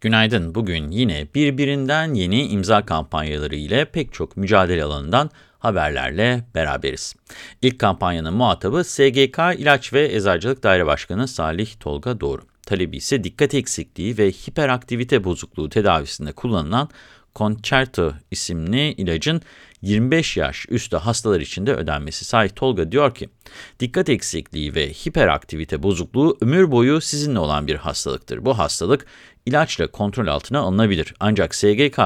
Günaydın. Bugün yine birbirinden yeni imza kampanyaları ile pek çok mücadele alanından haberlerle beraberiz. İlk kampanyanın muhatabı SGK İlaç ve Eczacılık Daire Başkanı Salih Tolga Doğru. Talebi ise dikkat eksikliği ve hiperaktivite bozukluğu tedavisinde kullanılan Concerto isimli ilacın 25 yaş üstü hastalar için de ödenmesi. Salih Tolga diyor ki, dikkat eksikliği ve hiperaktivite bozukluğu ömür boyu sizinle olan bir hastalıktır. Bu hastalık ilaçla kontrol altına alınabilir. Ancak SGK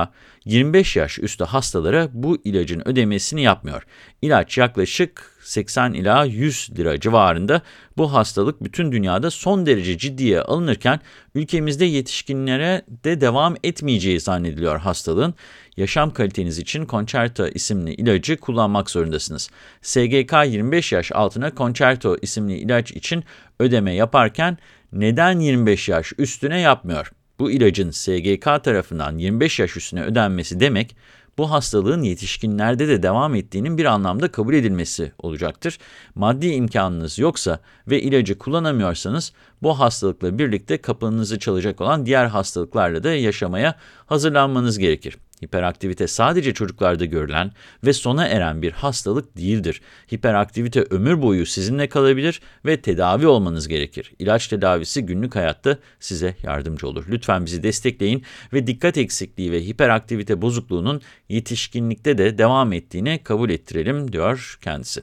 25 yaş üstü hastalara bu ilacın ödemesini yapmıyor. İlaç yaklaşık 80 ila 100 lira civarında. Bu hastalık bütün dünyada son derece ciddiye alınırken ülkemizde yetişkinlere de devam etmeyeceği zannediliyor hastalığın. Yaşam kaliteniz için Concerto isimli ilacı kullanmak zorundasınız. SGK 25 yaş altına Concerto isimli ilaç için ödeme yaparken neden 25 yaş üstüne yapmıyor? Bu ilacın SGK tarafından 25 yaş üstüne ödenmesi demek, bu hastalığın yetişkinlerde de devam ettiğinin bir anlamda kabul edilmesi olacaktır. Maddi imkanınız yoksa ve ilacı kullanamıyorsanız bu hastalıkla birlikte kapınızı çalacak olan diğer hastalıklarla da yaşamaya hazırlanmanız gerekir. Hiperaktivite sadece çocuklarda görülen ve sona eren bir hastalık değildir. Hiperaktivite ömür boyu sizinle kalabilir ve tedavi olmanız gerekir. İlaç tedavisi günlük hayatta size yardımcı olur. Lütfen bizi destekleyin ve dikkat eksikliği ve hiperaktivite bozukluğunun yetişkinlikte de devam ettiğini kabul ettirelim diyor kendisi.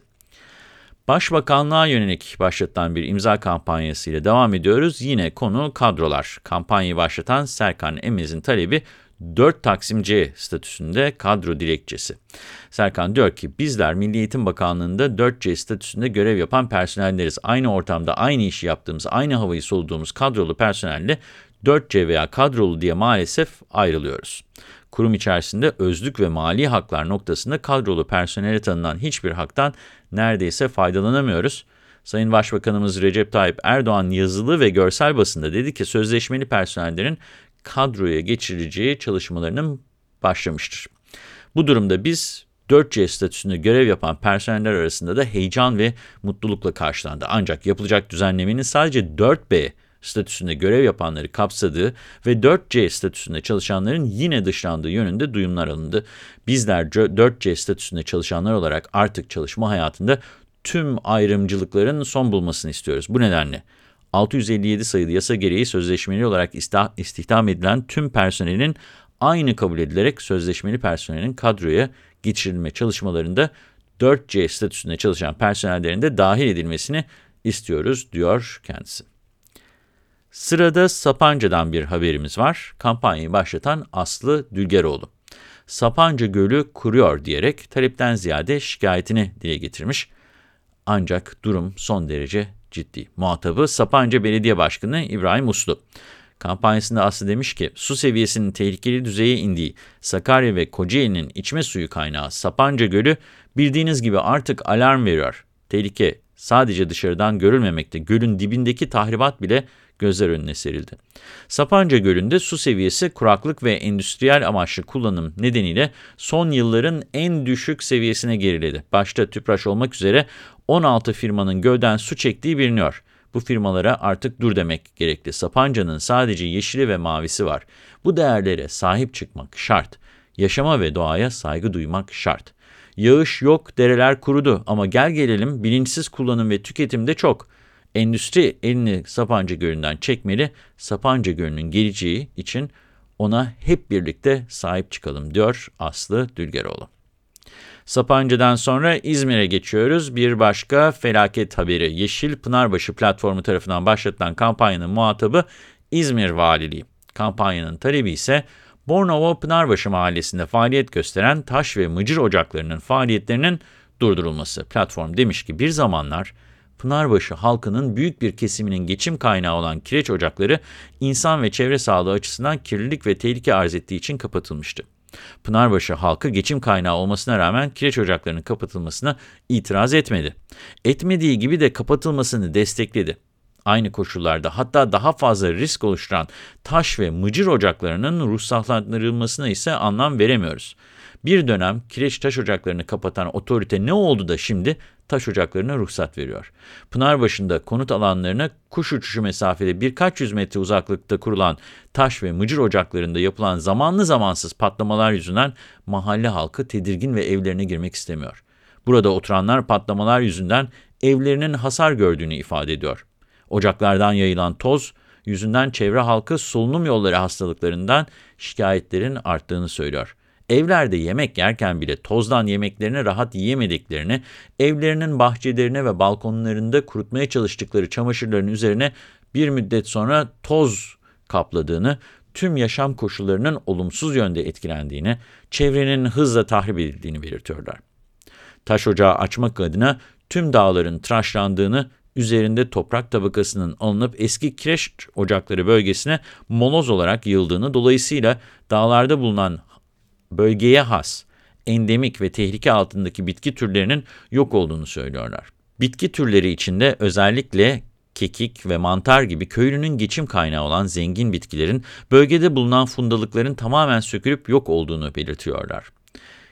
Başbakanlığa yönelik başlatılan bir imza kampanyası ile devam ediyoruz. Yine konu kadrolar. Kampanyayı başlatan Serkan Emez'in talebi 4 Taksim C statüsünde kadro dilekçesi. Serkan diyor ki bizler Milli Eğitim Bakanlığı'nda 4C statüsünde görev yapan personelleriz. Aynı ortamda aynı işi yaptığımız, aynı havayı soluduğumuz kadrolu personelle 4C veya kadrolu diye maalesef ayrılıyoruz. Kurum içerisinde özlük ve mali haklar noktasında kadrolu personele tanınan hiçbir haktan neredeyse faydalanamıyoruz. Sayın Başbakanımız Recep Tayyip Erdoğan yazılı ve görsel basında dedi ki sözleşmeli personellerin kadroya geçirileceği çalışmalarının başlamıştır. Bu durumda biz 4C statüsünde görev yapan personeller arasında da heyecan ve mutlulukla karşılandı. Ancak yapılacak düzenlemenin sadece 4B statüsünde görev yapanları kapsadığı ve 4C statüsünde çalışanların yine dışlandığı yönünde duyumlar alındı. Bizler 4C statüsünde çalışanlar olarak artık çalışma hayatında tüm ayrımcılıkların son bulmasını istiyoruz. Bu nedenle 657 sayılı yasa gereği sözleşmeli olarak istihdam edilen tüm personelin aynı kabul edilerek sözleşmeli personelin kadroya geçirilme çalışmalarında 4C statüsünde çalışan personellerin de dahil edilmesini istiyoruz, diyor kendisi. Sırada Sapanca'dan bir haberimiz var. Kampanyayı başlatan Aslı Dülgeroğlu. Sapanca Gölü kuruyor diyerek talepten ziyade şikayetini dile getirmiş. Ancak durum son derece ciddi. Muhatabı Sapanca Belediye Başkanı İbrahim Uslu. Kampanyasında Aslı demiş ki, su seviyesinin tehlikeli düzeye indiği Sakarya ve Kocaeli'nin içme suyu kaynağı Sapanca Gölü bildiğiniz gibi artık alarm veriyor. Tehlike sadece dışarıdan görülmemekte, gölün dibindeki tahribat bile gözler önüne serildi. Sapanca Gölü'nde su seviyesi kuraklık ve endüstriyel amaçlı kullanım nedeniyle son yılların en düşük seviyesine geriledi. Başta Tüpraş olmak üzere 16 firmanın gölden su çektiği biliniyor. Bu firmalara artık dur demek gerekli. Sapanca'nın sadece yeşili ve mavisi var. Bu değerlere sahip çıkmak şart. Yaşama ve doğaya saygı duymak şart. Yağış yok, dereler kurudu ama gel gelelim bilinçsiz kullanım ve tüketimde çok. Endüstri elini Sapanca Gölü'nden çekmeli, Sapanca Gölü'nün geleceği için ona hep birlikte sahip çıkalım diyor Aslı Dülgeroğlu. Sapanca'dan sonra İzmir'e geçiyoruz. Bir başka felaket haberi. Yeşil Pınarbaşı platformu tarafından başlatılan kampanyanın muhatabı İzmir Valiliği. Kampanyanın talebi ise Bornova Pınarbaşı mahallesinde faaliyet gösteren taş ve mıcır ocaklarının faaliyetlerinin durdurulması. Platform demiş ki bir zamanlar Pınarbaşı halkının büyük bir kesiminin geçim kaynağı olan kireç ocakları insan ve çevre sağlığı açısından kirlilik ve tehlike arz ettiği için kapatılmıştı. Pınarbaşı halkı geçim kaynağı olmasına rağmen kireç ocaklarının kapatılmasına itiraz etmedi. Etmediği gibi de kapatılmasını destekledi. Aynı koşullarda hatta daha fazla risk oluşturan taş ve mıcır ocaklarının ruhsatlandırılmasına ise anlam veremiyoruz. Bir dönem kireç taş ocaklarını kapatan otorite ne oldu da şimdi taş ocaklarına ruhsat veriyor. Pınarbaşı'nda konut alanlarına kuş uçuşu mesafede birkaç yüz metre uzaklıkta kurulan taş ve mıcır ocaklarında yapılan zamanlı zamansız patlamalar yüzünden mahalle halkı tedirgin ve evlerine girmek istemiyor. Burada oturanlar patlamalar yüzünden evlerinin hasar gördüğünü ifade ediyor. Ocaklardan yayılan toz yüzünden çevre halkı solunum yolları hastalıklarından şikayetlerin arttığını söylüyor. Evlerde yemek yerken bile tozdan yemeklerini rahat yiyemediklerini, evlerinin bahçelerine ve balkonlarında kurutmaya çalıştıkları çamaşırların üzerine bir müddet sonra toz kapladığını, tüm yaşam koşullarının olumsuz yönde etkilendiğini, çevrenin hızla tahrip edildiğini belirtiyorlar. Taş ocağı açmak adına tüm dağların tıraşlandığını, üzerinde toprak tabakasının alınıp eski kireç ocakları bölgesine moloz olarak yığıldığını, dolayısıyla dağlarda bulunan bölgeye has, endemik ve tehlike altındaki bitki türlerinin yok olduğunu söylüyorlar. Bitki türleri içinde özellikle kekik ve mantar gibi köylünün geçim kaynağı olan zengin bitkilerin bölgede bulunan fundalıkların tamamen sökülüp yok olduğunu belirtiyorlar.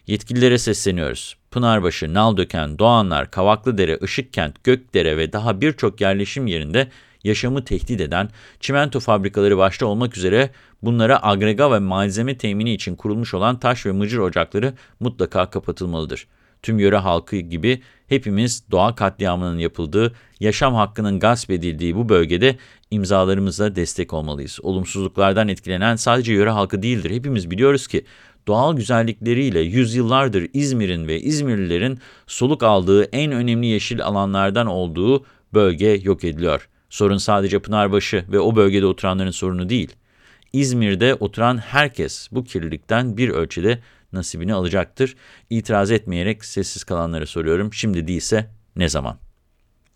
Yetkililere sesleniyoruz. Pınarbaşı, Naldöken, Doğanlar, Kavaklıdere, Işıkkent, Gökdere ve daha birçok yerleşim yerinde yaşamı tehdit eden çimento fabrikaları başta olmak üzere bunlara agrega ve malzeme temini için kurulmuş olan taş ve mıcır ocakları mutlaka kapatılmalıdır. Tüm yöre halkı gibi hepimiz doğa katliamının yapıldığı, yaşam hakkının gasp edildiği bu bölgede imzalarımızla destek olmalıyız. Olumsuzluklardan etkilenen sadece yöre halkı değildir. Hepimiz biliyoruz ki doğal güzellikleriyle yüzyıllardır İzmir'in ve İzmirlilerin soluk aldığı en önemli yeşil alanlardan olduğu bölge yok ediliyor. Sorun sadece Pınarbaşı ve o bölgede oturanların sorunu değil. İzmir'de oturan herkes bu kirlilikten bir ölçüde nasibini alacaktır. İtiraz etmeyerek sessiz kalanlara soruyorum. Şimdi değilse ne zaman?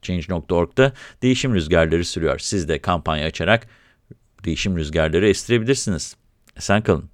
Change.org'da değişim rüzgarları sürüyor. Siz de kampanya açarak değişim rüzgarları estirebilirsiniz. Sen kalın.